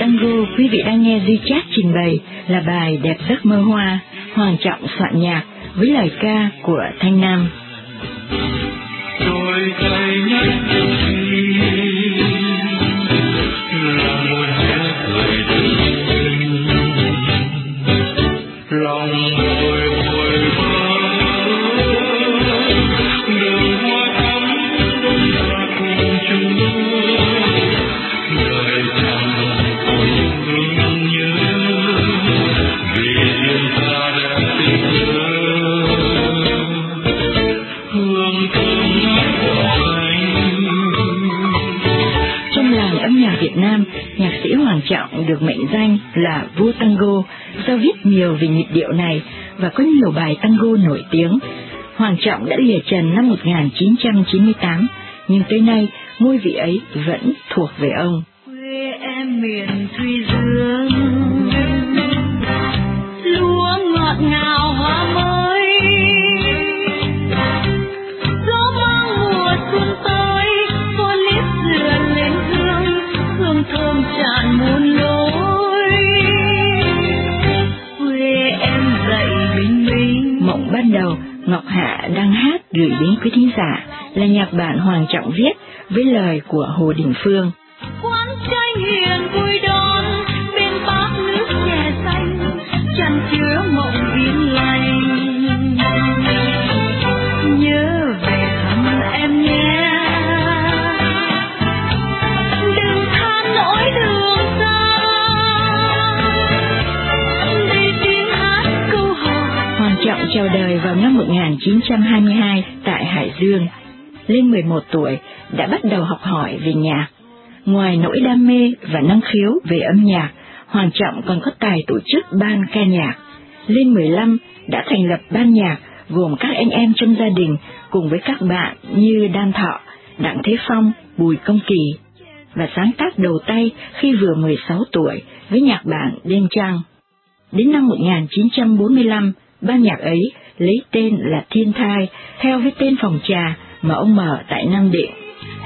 tango quý vị đang nghe Duy Chát trình bày là bài Đẹp giấc mơ hoa, Hoàng Trọng soạn nhạc với lời ca của Thanh Nam. Được mệnh danh là vua tango do viết nhiều về nhịp điệu này và có nhiều bài tango nổi tiếng. Hoàng Trọng đã lìa trần năm 1998, nhưng tới nay ngôi vị ấy vẫn thuộc về ông. Quê em miền Thùy Dương, lúa ngọt ngào ban đầu, Ngọc Hạ đang hát gửi đến quý thính giả là nhạc bản Hoàng Trọng viết với lời của Hồ Đình Phương. Quán tranh hiền vui đón bên bát nước chè xanh, chăn chứa mộng chào đời vào năm 1922 tại Hải Dương. Lên 11 tuổi đã bắt đầu học hỏi về nhạc. Ngoài nỗi đam mê và năng khiếu về âm nhạc, Hoàng Trọng còn có tài tổ chức ban ca nhạc. Lên 15 đã thành lập ban nhạc gồm các anh em trong gia đình cùng với các bạn như Đan Thọ, Đặng Thế Phong, Bùi Công Kỳ và sáng tác đầu tay khi vừa 16 tuổi với nhạc bản Đêm Trăng. Đến năm 1945, ban nhạc ấy lấy tên là Thiên Thai theo với tên phòng trà mà ông mở tại Nam Định.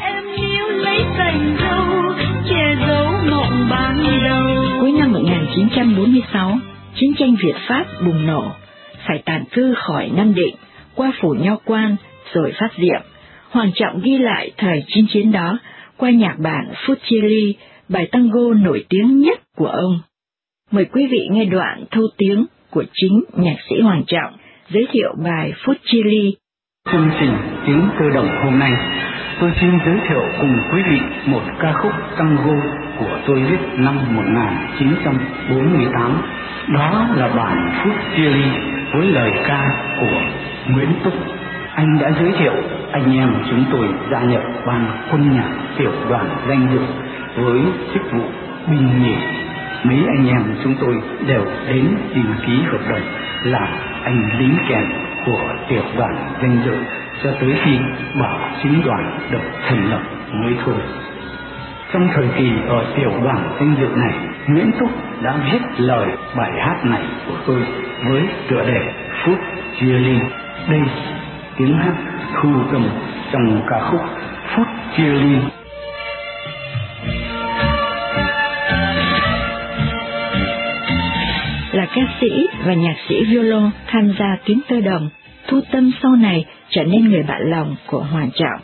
Em yêu lấy cành dâu, che giấu mộng ban đầu. Cuối năm 1946, chiến tranh Việt-Pháp bùng nổ, phải tản cư khỏi Nam Định, qua phủ Nho Quan, rồi phát diệm. Hoàng Trọng ghi lại thời chinh chiến đó qua nhạc bản Fucili, bài tango nổi tiếng nhất của ông. Mời quý vị nghe đoạn thâu tiếng của chính nhạc sĩ Hoàng Trọng giới thiệu bài Phút Chia Ly Chương trình tiếng cơ động hôm nay, tôi xin giới thiệu cùng quý vị một ca khúc tango của tôi viết năm 1948. Đó là bản Phút Chia Ly với lời ca của Nguyễn Túc. Anh đã giới thiệu anh em chúng tôi gia nhập ban quân nhạc tiểu đoàn danh dự với chức vụ binh nhì. Mấy anh em chúng tôi đều đến tìm ký hợp đồng làm anh lính kèn của tiểu đoàn danh dự cho tới khi bảo chính đoàn được thành lập mới thôi. Trong thời kỳ ở tiểu đoàn danh dự này, Nguyễn Túc đã viết lời bài hát này của tôi với tựa đề Phút Chia Ly. Đây tiếng hát thu cầm trong ca khúc Phút Chia Ly ca sĩ và nhạc sĩ violon tham gia tiếng tơ đồng, Thu Tâm sau này trở nên người bạn lòng của Hoàng Trọng.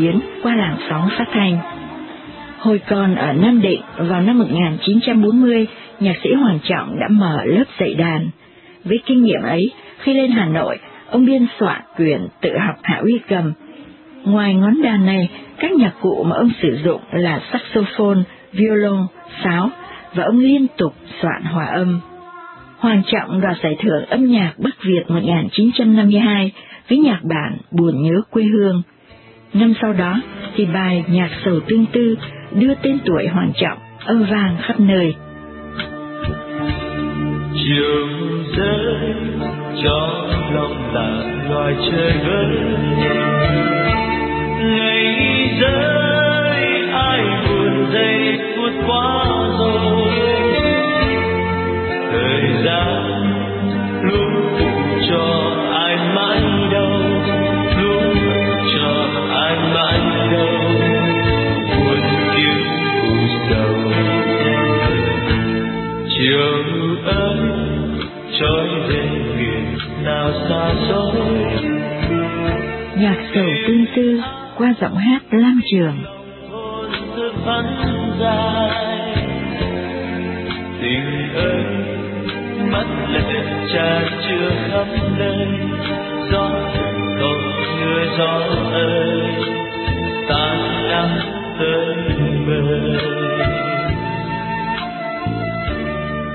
Biến qua làn sóng phát thanh. Hồi còn ở Nam Định vào năm 1940, nhạc sĩ Hoàng Trọng đã mở lớp dạy đàn. Với kinh nghiệm ấy, khi lên Hà Nội, ông biên soạn quyển tự học hạ uy cầm. Ngoài ngón đàn này, các nhạc cụ mà ông sử dụng là saxophone, violon, sáo, và ông liên tục soạn hòa âm. Hoàng Trọng đoạt giải thưởng âm nhạc Bắc Việt 1952 với nhạc bản Buồn nhớ quê hương. Năm sau đó thì bài Nhạc sầu tương tư đưa tên tuổi Hoàng Trọng, âm vang khắp nơi. chiều rơi cho lòng ta loài trời vơi. Ngày rơi, ai buồn giây phút quá rồi. Thời gian luôn cho ai mãi đâu. Giọng hát Lam Trường. tình ơi mắt là đất trà chưa khắp nơi gió cầu người gió ơi ta đang tới bờ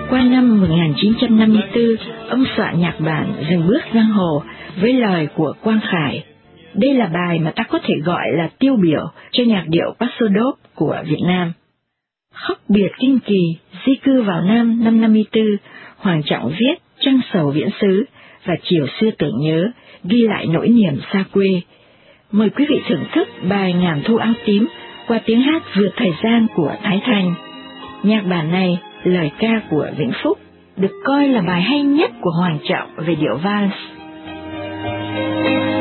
Qua năm 1954, ông soạn nhạc bản Dừng bước giang hồ với lời của Quang Khải. Đây là bài mà ta có thể gọi là tiêu biểu cho nhạc điệu Pasodop của Việt Nam. Khóc biệt kinh kỳ, di cư vào Nam năm 54, Hoàng Trọng viết Trăng sầu viễn xứ và Chiều xưa tưởng nhớ, ghi lại nỗi niềm xa quê. Mời quý vị thưởng thức bài Ngàn thu áo tím qua tiếng hát vượt thời gian của Thái Thành. Nhạc bản này, lời ca của Vĩnh Phúc, được coi là bài hay nhất của Hoàng Trọng về điệu vals. ngày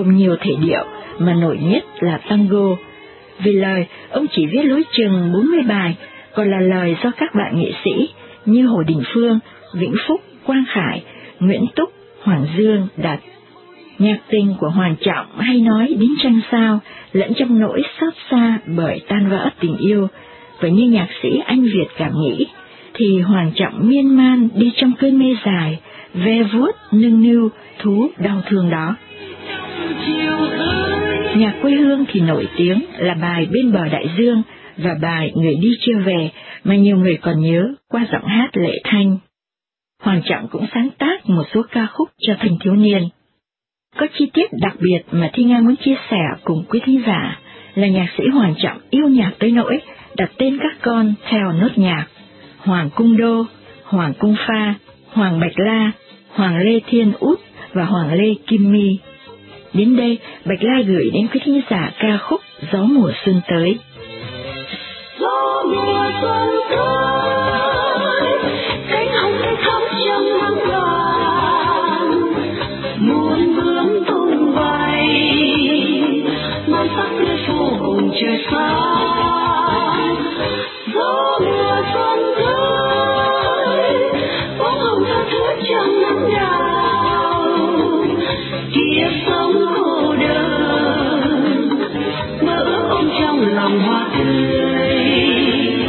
gồm nhiều thể điệu, mà nổi nhất là tango. Vì lời, ông chỉ viết lối chừng 40 bài, còn là lời do các bạn nghệ sĩ như Hồ Đình Phương, Vĩnh Phúc, Quang Khải, Nguyễn Túc, Hoàng Dương đặt. Nhạc tình của Hoàng Trọng hay nói đến trăng sao, lẫn trong nỗi xót xa bởi tan vỡ tình yêu, và như nhạc sĩ Anh Việt cảm nghĩ, thì Hoàng Trọng miên man đi trong cơn mê dài, ve vuốt nâng niu thú đau thương đó. Nhạc quê hương thì nổi tiếng là bài Bên bờ đại dương và bài Người đi chưa về mà nhiều người còn nhớ qua giọng hát Lệ Thanh. Hoàng Trọng cũng sáng tác một số ca khúc cho thanh thiếu niên. Có chi tiết đặc biệt mà Thi Nga muốn chia sẻ cùng quý thính giả là nhạc sĩ Hoàng Trọng yêu nhạc tới nỗi đặt tên các con theo nốt nhạc. Hoàng Cung Đô, Hoàng Cung Pha, Hoàng Bạch La, Hoàng Lê Thiên Út và Hoàng Lê Kim My. Đến đây, Bạch La gửi đến quý thính giả ca khúc Gió mùa xuân tới. gió mùa xuân tới hoa tươi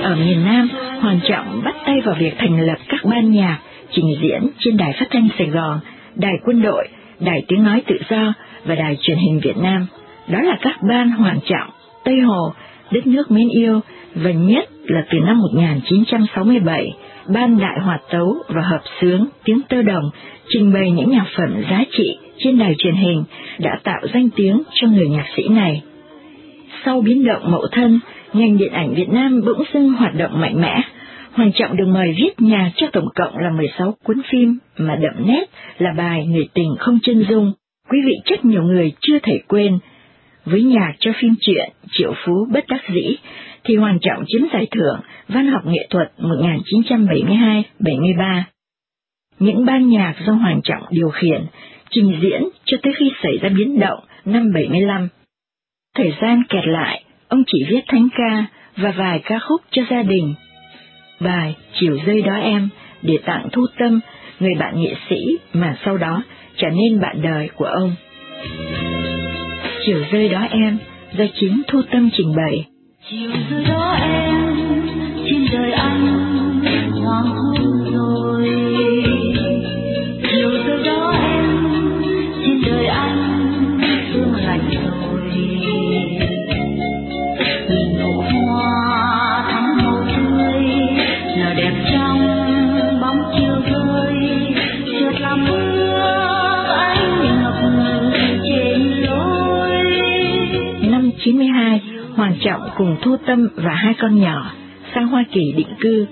Ở miền Nam, Hoàng Trọng bắt tay vào việc thành lập các ban nhạc, trình diễn trên đài phát thanh Sài Gòn, đài quân đội, đài tiếng nói tự do và đài truyền hình Việt Nam. Đó là các ban Hoàng Trọng, Tây Hồ, Đất nước mến yêu và nhất là từ năm 1967, ban Đại Hòa Tấu và Hợp Sướng Tiếng Tơ Đồng trình bày những nhạc phẩm giá trị trên đài truyền hình đã tạo danh tiếng cho người nhạc sĩ này. Sau biến động mậu thân, ngành điện ảnh Việt Nam bỗng dưng hoạt động mạnh mẽ. Hoàng Trọng được mời viết nhạc cho tổng cộng là 16 cuốn phim mà đậm nét là bài Người tình không chân dung. Quý vị chắc nhiều người chưa thể quên. Với nhạc cho phim truyện Triệu Phú Bất Đắc Dĩ thì Hoàng Trọng chiếm giải thưởng Văn học nghệ thuật 1972-73. Những ban nhạc do Hoàng Trọng điều khiển, trình diễn cho tới khi xảy ra biến động năm 75. Thời gian kẹt lại, ông chỉ viết thánh ca và vài ca khúc cho gia đình. Bài Chiều rơi đó em để tặng Thu Tâm, người bạn nghệ sĩ mà sau đó trở nên bạn đời của ông. Chiều rơi đó em do chính Thu Tâm trình bày. Chiều rơi đó em trên đời anh hoàng hôn cùng Thu Tâm và hai con nhỏ sang Hoa Kỳ định cư.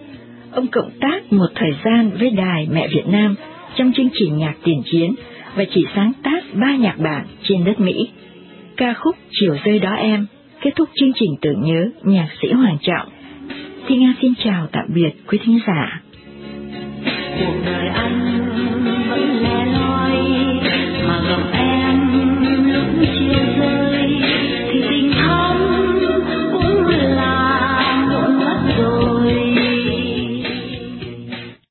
Ông cộng tác một thời gian với Đài Mẹ Việt Nam trong chương trình nhạc tiền chiến và chỉ sáng tác ba nhạc bản trên đất Mỹ. Ca khúc Chiều rơi đó em kết thúc chương trình tưởng nhớ nhạc sĩ Hoàng Trọng. Thi Nga xin chào tạm biệt quý thính giả. cuộc đời anh